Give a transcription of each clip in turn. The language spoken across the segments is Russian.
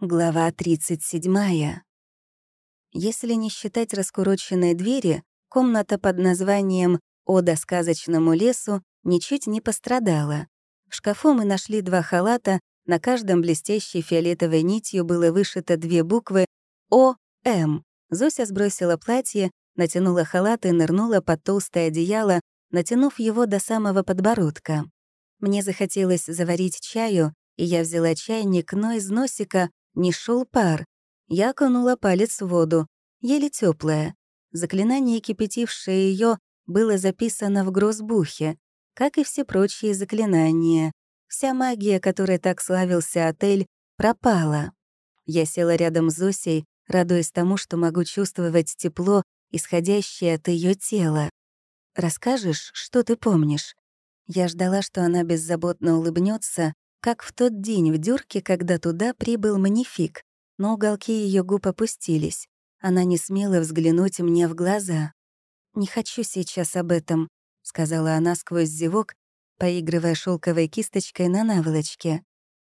Глава 37. Если не считать раскуроченные двери, комната под названием «Ода сказочному лесу» ничуть не пострадала. В шкафу мы нашли два халата, на каждом блестящей фиолетовой нитью было вышито две буквы «О-М». Зося сбросила платье, натянула халат и нырнула под толстое одеяло, натянув его до самого подбородка. Мне захотелось заварить чаю, и я взяла чайник, но из носика не шел пар. Я окунула палец в воду, еле теплая. Заклинание, кипятившее ее, было записано в грозбухе, как и все прочие заклинания. Вся магия, которой так славился отель, пропала. Я села рядом с Зосей, радуясь тому, что могу чувствовать тепло, исходящее от ее тела. «Расскажешь, что ты помнишь?» Я ждала, что она беззаботно улыбнется, как в тот день в дюрке, когда туда прибыл манифик, но уголки ее губ опустились. Она не смела взглянуть мне в глаза. «Не хочу сейчас об этом», — сказала она сквозь зевок, поигрывая шелковой кисточкой на наволочке.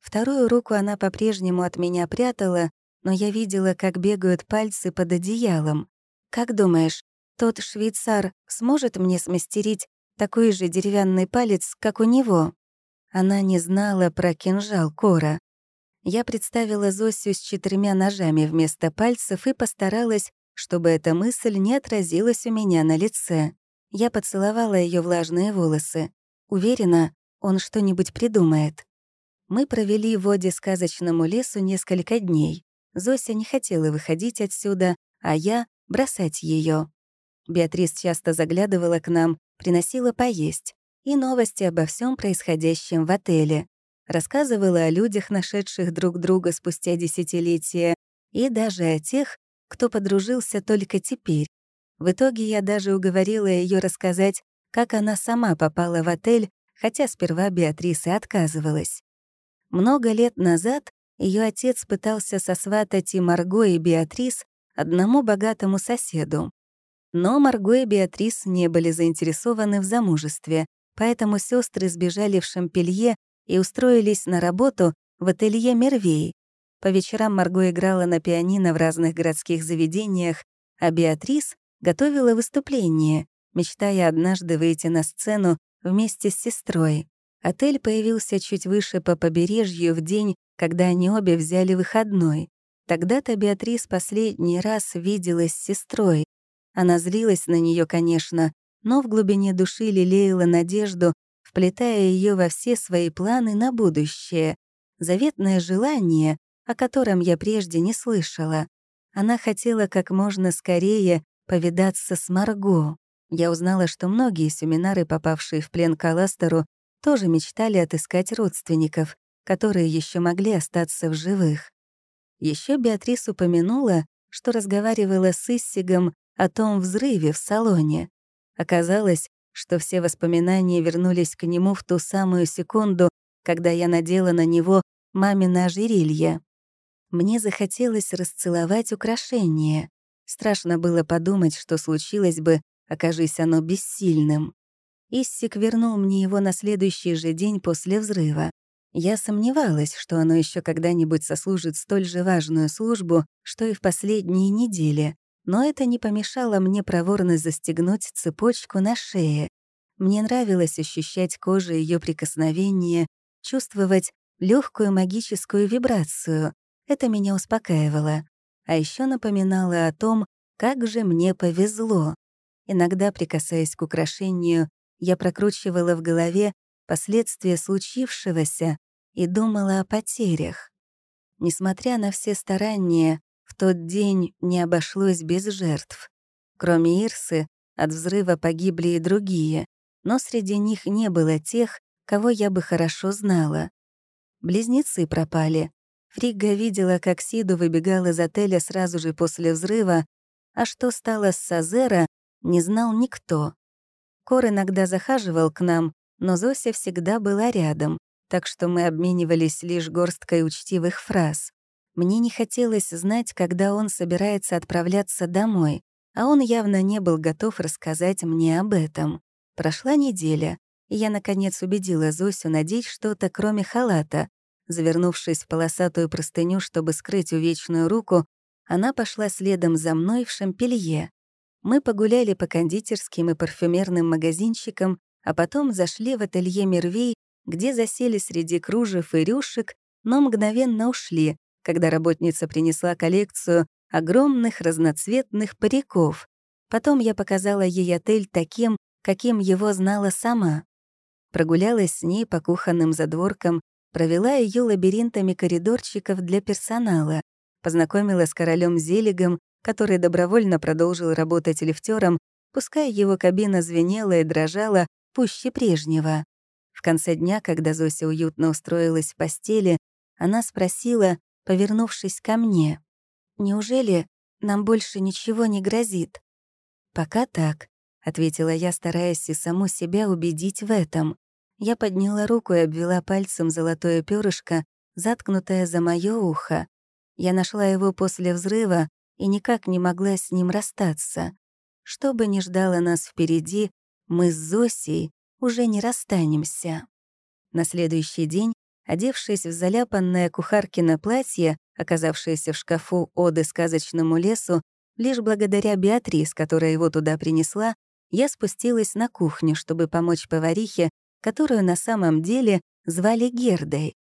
Вторую руку она по-прежнему от меня прятала, но я видела, как бегают пальцы под одеялом. «Как думаешь, тот швейцар сможет мне смастерить такой же деревянный палец, как у него?» Она не знала про кинжал Кора. Я представила Зосю с четырьмя ножами вместо пальцев и постаралась, чтобы эта мысль не отразилась у меня на лице. Я поцеловала ее влажные волосы. Уверена, он что-нибудь придумает. Мы провели в воде сказочному лесу несколько дней. Зося не хотела выходить отсюда, а я — бросать ее. Беатрис часто заглядывала к нам, приносила поесть и новости обо всем происходящем в отеле, рассказывала о людях, нашедших друг друга спустя десятилетия, и даже о тех, кто подружился только теперь. В итоге я даже уговорила ее рассказать, как она сама попала в отель, хотя сперва Беатриса отказывалась. Много лет назад ее отец пытался сосватать и Марго, и Беатрис одному богатому соседу. Но Марго и Беатрис не были заинтересованы в замужестве, поэтому сестры сбежали в Шампелье и устроились на работу в ателье Мервей. По вечерам Марго играла на пианино в разных городских заведениях, а Беатрис готовила выступление, мечтая однажды выйти на сцену вместе с сестрой. Отель появился чуть выше по побережью в день, когда они обе взяли выходной. Тогда-то Беатрис последний раз виделась с сестрой. Она злилась на нее, конечно, но в глубине души лелеяла надежду, вплетая ее во все свои планы на будущее. Заветное желание, о котором я прежде не слышала. Она хотела как можно скорее повидаться с Марго. Я узнала, что многие семинары, попавшие в плен к Каластеру, тоже мечтали отыскать родственников, которые еще могли остаться в живых. Еще Беатрис упомянула, что разговаривала с Иссигом о том взрыве в салоне. Оказалось, что все воспоминания вернулись к нему в ту самую секунду, когда я надела на него мамино ожерелье. Мне захотелось расцеловать украшение. Страшно было подумать, что случилось бы, окажись оно бессильным. Иссик вернул мне его на следующий же день после взрыва. Я сомневалась, что оно еще когда-нибудь сослужит столь же важную службу, что и в последние недели. Но это не помешало мне проворно застегнуть цепочку на шее. Мне нравилось ощущать кожу ее прикосновения, чувствовать легкую магическую вибрацию. Это меня успокаивало. А еще напоминало о том, как же мне повезло. Иногда, прикасаясь к украшению, я прокручивала в голове последствия случившегося и думала о потерях. Несмотря на все старания, в тот день не обошлось без жертв. Кроме Ирсы, от взрыва погибли и другие, но среди них не было тех, кого я бы хорошо знала. Близнецы пропали. Фригга видела, как Сиду выбегал из отеля сразу же после взрыва, а что стало с Сазера, не знал никто. Кор иногда захаживал к нам, но Зося всегда была рядом, так что мы обменивались лишь горсткой учтивых фраз. Мне не хотелось знать, когда он собирается отправляться домой, а он явно не был готов рассказать мне об этом. Прошла неделя, и я, наконец, убедила Зосю надеть что-то, кроме халата. Завернувшись в полосатую простыню, чтобы скрыть увечную руку, она пошла следом за мной в Шампелье. Мы погуляли по кондитерским и парфюмерным магазинчикам, а потом зашли в ателье Мервей, где засели среди кружев и рюшек, но мгновенно ушли, когда работница принесла коллекцию огромных разноцветных париков. Потом я показала ей отель таким, каким его знала сама. Прогулялась с ней по кухонным задворкам, провела ее лабиринтами коридорчиков для персонала, познакомила с королем Зелигом, который добровольно продолжил работать лифтером, пускай его кабина звенела и дрожала пуще прежнего. В конце дня, когда Зося уютно устроилась в постели, она спросила, повернувшись ко мне. «Неужели нам больше ничего не грозит?» «Пока так», — ответила я, стараясь и саму себя убедить в этом. Я подняла руку и обвела пальцем золотое перышко, заткнутое за моё ухо. Я нашла его после взрыва и никак не могла с ним расстаться. Что бы ни ждало нас впереди, мы с Зосей уже не расстанемся. На следующий день Одевшись в заляпанное кухаркино платье, оказавшееся в шкафу оды сказочному лесу, лишь благодаря Беатрис, которая его туда принесла, я спустилась на кухню, чтобы помочь поварихе, которую на самом деле звали Гердой.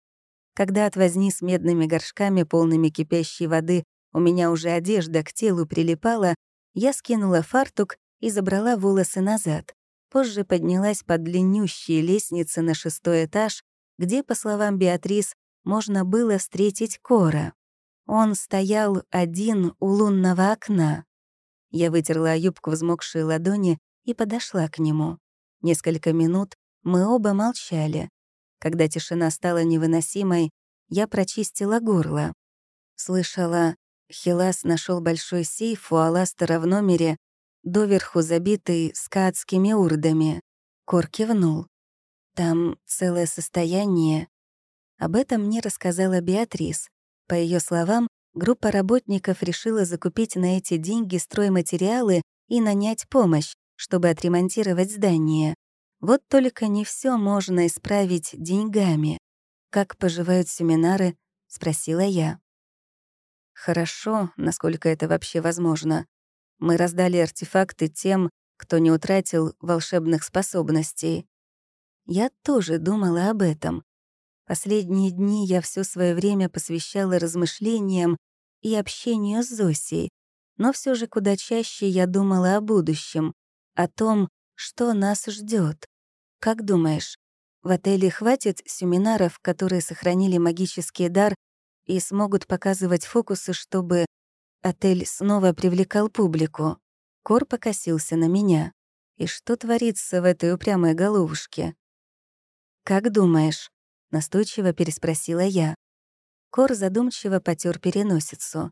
Когда от возни с медными горшками, полными кипящей воды, у меня уже одежда к телу прилипала, я скинула фартук и забрала волосы назад. Позже поднялась по длиннющей лестнице на шестой этаж, где, по словам Беатрис, можно было встретить Кора. Он стоял один у лунного окна. Я вытерла юбку взмокшей ладони и подошла к нему. Несколько минут мы оба молчали. Когда тишина стала невыносимой, я прочистила горло. Слышала, Хилас нашел большой сейф у Аластера в номере, доверху забитый скадскими урдами. Кор кивнул. Там целое состояние. Об этом мне рассказала Беатрис. По ее словам, группа работников решила закупить на эти деньги стройматериалы и нанять помощь, чтобы отремонтировать здание. Вот только не все можно исправить деньгами. «Как поживают семинары?» — спросила я. «Хорошо, насколько это вообще возможно. Мы раздали артефакты тем, кто не утратил волшебных способностей. Я тоже думала об этом. Последние дни я все свое время посвящала размышлениям и общению с Зосей, но все же куда чаще я думала о будущем, о том, что нас ждет. Как думаешь, в отеле хватит семинаров, которые сохранили магический дар и смогут показывать фокусы, чтобы отель снова привлекал публику? Кор покосился на меня. И что творится в этой упрямой головушке? «Как думаешь?» — настойчиво переспросила я. Кор задумчиво потер переносицу.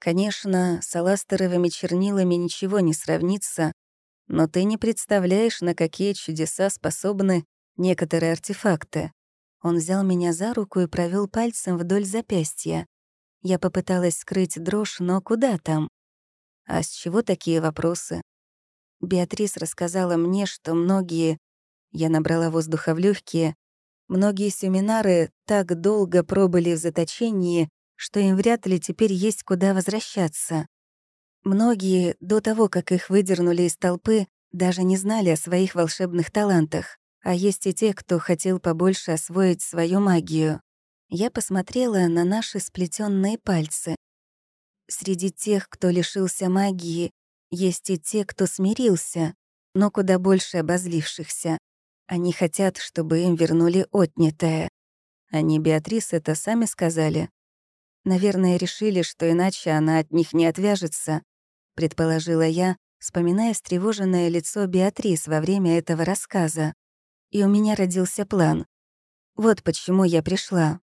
«Конечно, с аластеровыми чернилами ничего не сравнится, но ты не представляешь, на какие чудеса способны некоторые артефакты». Он взял меня за руку и провел пальцем вдоль запястья. Я попыталась скрыть дрожь, но куда там? А с чего такие вопросы? Беатрис рассказала мне, что многие... Я набрала воздуха в легкие, Многие семинары так долго пробыли в заточении, что им вряд ли теперь есть куда возвращаться. Многие, до того, как их выдернули из толпы, даже не знали о своих волшебных талантах, а есть и те, кто хотел побольше освоить свою магию. Я посмотрела на наши сплетенные пальцы. Среди тех, кто лишился магии, есть и те, кто смирился, но куда больше обозлившихся. Они хотят, чтобы им вернули отнятое. Они Беатрис это сами сказали. Наверное, решили, что иначе она от них не отвяжется, предположила я, вспоминая встревоженное лицо Беатрис во время этого рассказа. И у меня родился план. Вот почему я пришла.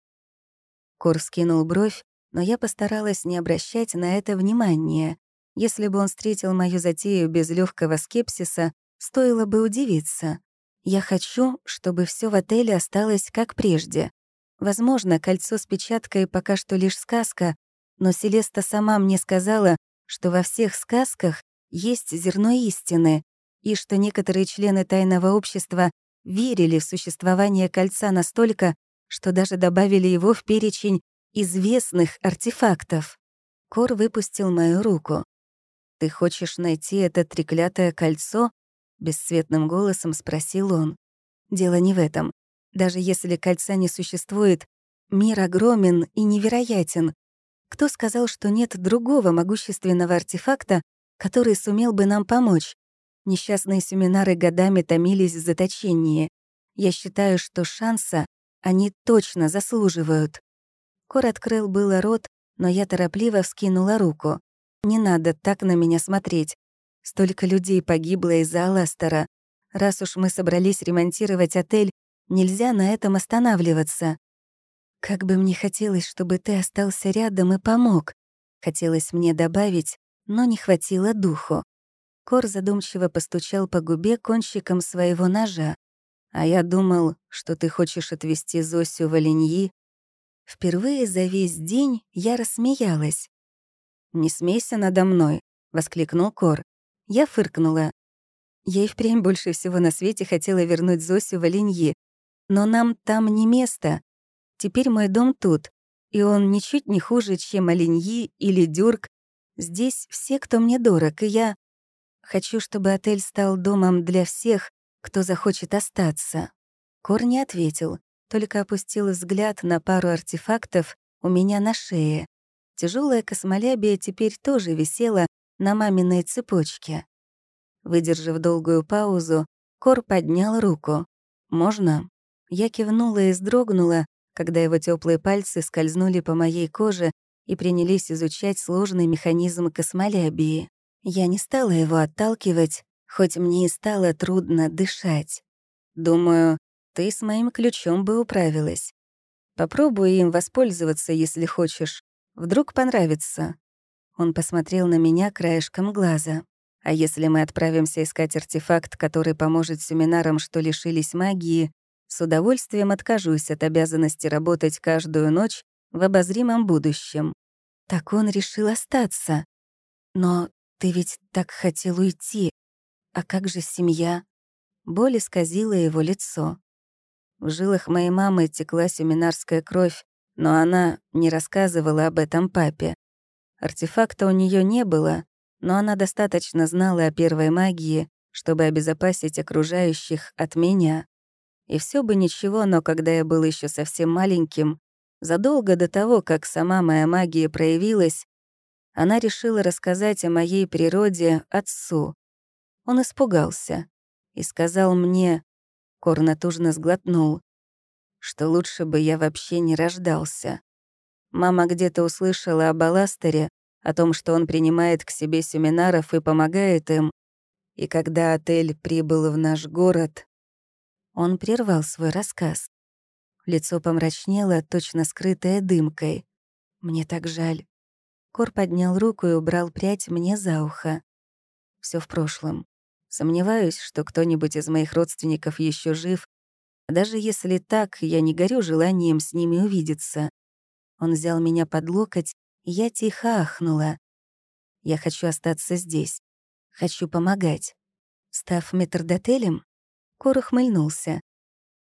Кор скинул бровь, но я постаралась не обращать на это внимания. Если бы он встретил мою затею без легкого скепсиса, стоило бы удивиться. Я хочу, чтобы все в отеле осталось как прежде. Возможно, кольцо с печаткой пока что лишь сказка, но Селеста сама мне сказала, что во всех сказках есть зерно истины, и что некоторые члены тайного общества верили в существование кольца настолько, что даже добавили его в перечень известных артефактов. Кор выпустил мою руку. «Ты хочешь найти это треклятое кольцо?» — бесцветным голосом спросил он. «Дело не в этом. Даже если кольца не существует, мир огромен и невероятен. Кто сказал, что нет другого могущественного артефакта, который сумел бы нам помочь? Несчастные семинары годами томились в заточении. Я считаю, что шанса они точно заслуживают». Кор открыл было рот, но я торопливо вскинула руку. «Не надо так на меня смотреть. Столько людей погибло из-за Аластера. Раз уж мы собрались ремонтировать отель, нельзя на этом останавливаться. Как бы мне хотелось, чтобы ты остался рядом и помог. Хотелось мне добавить, но не хватило духу. Кор задумчиво постучал по губе кончиком своего ножа. «А я думал, что ты хочешь отвезти Зосю в Оленьи». Впервые за весь день я рассмеялась. «Не смейся надо мной», — воскликнул Кор. Я фыркнула. Я и впрямь больше всего на свете хотела вернуть Зосю в Оленьи. Но нам там не место. Теперь мой дом тут. И он ничуть не хуже, чем Оленьи или Дюрк. Здесь все, кто мне дорог, и я... Хочу, чтобы отель стал домом для всех, кто захочет остаться. Кор не ответил, только опустил взгляд на пару артефактов у меня на шее. Тяжелая космолябия теперь тоже висела на маминой цепочке. Выдержав долгую паузу, Кор поднял руку. «Можно?» Я кивнула и сдрогнула, когда его теплые пальцы скользнули по моей коже и принялись изучать сложный механизм космолябии. Я не стала его отталкивать, хоть мне и стало трудно дышать. Думаю, ты с моим ключом бы управилась. Попробуй им воспользоваться, если хочешь. Вдруг понравится. Он посмотрел на меня краешком глаза. А если мы отправимся искать артефакт, который поможет семинарам, что лишились магии, с удовольствием откажусь от обязанности работать каждую ночь в обозримом будущем. Так он решил остаться. Но ты ведь так хотел уйти. А как же семья? Боль исказила его лицо. В жилах моей мамы текла семинарская кровь, но она не рассказывала об этом папе. Артефакта у нее не было, но она достаточно знала о первой магии, чтобы обезопасить окружающих от меня. И все бы ничего, но когда я был еще совсем маленьким, задолго до того, как сама моя магия проявилась, она решила рассказать о моей природе отцу. Он испугался и сказал мне, Кор натужно сглотнул, что лучше бы я вообще не рождался. Мама где-то услышала о Аластере, о том, что он принимает к себе семинаров и помогает им. И когда отель прибыл в наш город, он прервал свой рассказ. Лицо помрачнело, точно скрытое дымкой. «Мне так жаль». Кор поднял руку и убрал прядь мне за ухо. Все в прошлом. Сомневаюсь, что кто-нибудь из моих родственников еще жив. Даже если так, я не горю желанием с ними увидеться. Он взял меня под локоть, и я тихо ахнула. «Я хочу остаться здесь. Хочу помогать». Став метрдотелем, Кор ухмыльнулся.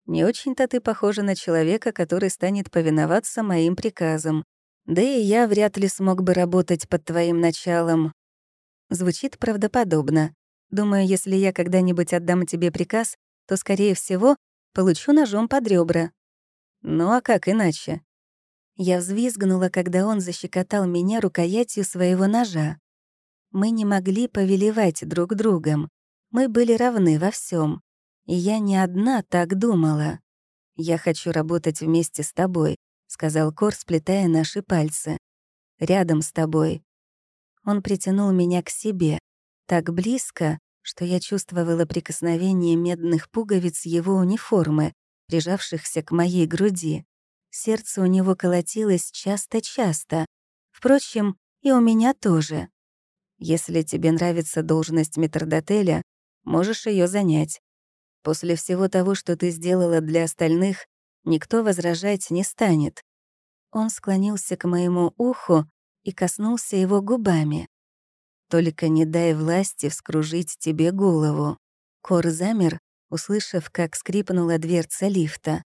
«Не очень-то ты похожа на человека, который станет повиноваться моим приказам. Да и я вряд ли смог бы работать под твоим началом». Звучит правдоподобно. Думаю, если я когда-нибудь отдам тебе приказ, то, скорее всего, получу ножом под ребра. Ну а как иначе? Я взвизгнула, когда он защекотал меня рукоятью своего ножа. Мы не могли повелевать друг другом. Мы были равны во всем. И я не одна так думала. «Я хочу работать вместе с тобой», — сказал Кор, сплетая наши пальцы. «Рядом с тобой». Он притянул меня к себе. Так близко, что я чувствовала прикосновение медных пуговиц его униформы, прижавшихся к моей груди. Сердце у него колотилось часто-часто. Впрочем, и у меня тоже. Если тебе нравится должность метрдотеля, можешь ее занять. После всего того, что ты сделала для остальных, никто возражать не станет. Он склонился к моему уху и коснулся его губами. «Только не дай власти вскружить тебе голову». Кор замер, услышав, как скрипнула дверца лифта.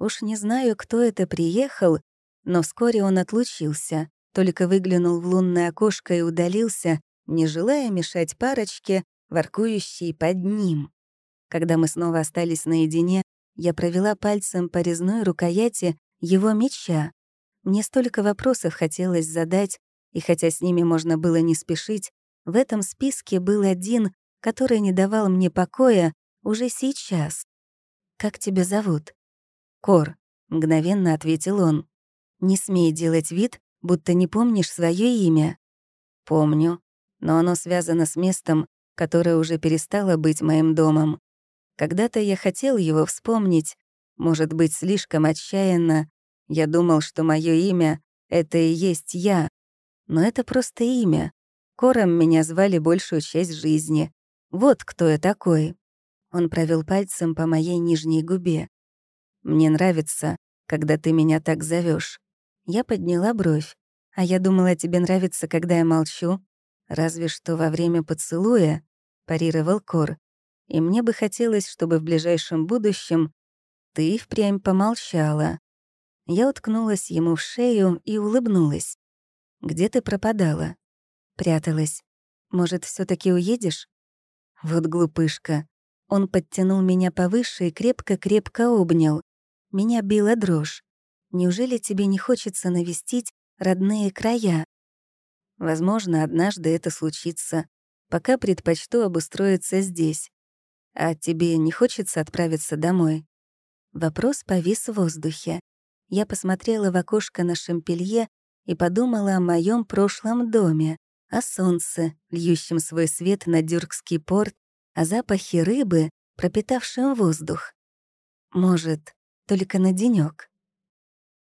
Уж не знаю, кто это приехал, но вскоре он отлучился, только выглянул в лунное окошко и удалился, не желая мешать парочке, воркующей под ним. Когда мы снова остались наедине, я провела пальцем по резной рукояти его меча. Мне столько вопросов хотелось задать, и хотя с ними можно было не спешить, в этом списке был один, который не давал мне покоя уже сейчас. «Как тебя зовут?» Кор, мгновенно ответил он. Не смей делать вид, будто не помнишь свое имя. Помню, но оно связано с местом, которое уже перестало быть моим домом. Когда-то я хотел его вспомнить, может быть, слишком отчаянно. Я думал, что мое имя — это и есть я. Но это просто имя. Кором меня звали большую часть жизни. Вот кто я такой. Он провел пальцем по моей нижней губе. Мне нравится, когда ты меня так зовешь. Я подняла бровь. А я думала, тебе нравится, когда я молчу. Разве что во время поцелуя, парировал Кор. И мне бы хотелось, чтобы в ближайшем будущем ты впрямь помолчала. Я уткнулась ему в шею и улыбнулась. «Где ты пропадала?» Пряталась. «Может, все таки уедешь?» Вот глупышка. Он подтянул меня повыше и крепко-крепко обнял. Меня била дрожь. Неужели тебе не хочется навестить родные края? Возможно, однажды это случится. Пока предпочту обустроиться здесь. А тебе не хочется отправиться домой? Вопрос повис в воздухе. Я посмотрела в окошко на шампелье и подумала о моем прошлом доме, о солнце, льющем свой свет на Дюркский порт, о запахе рыбы, пропитавшем воздух. Может, только на денек.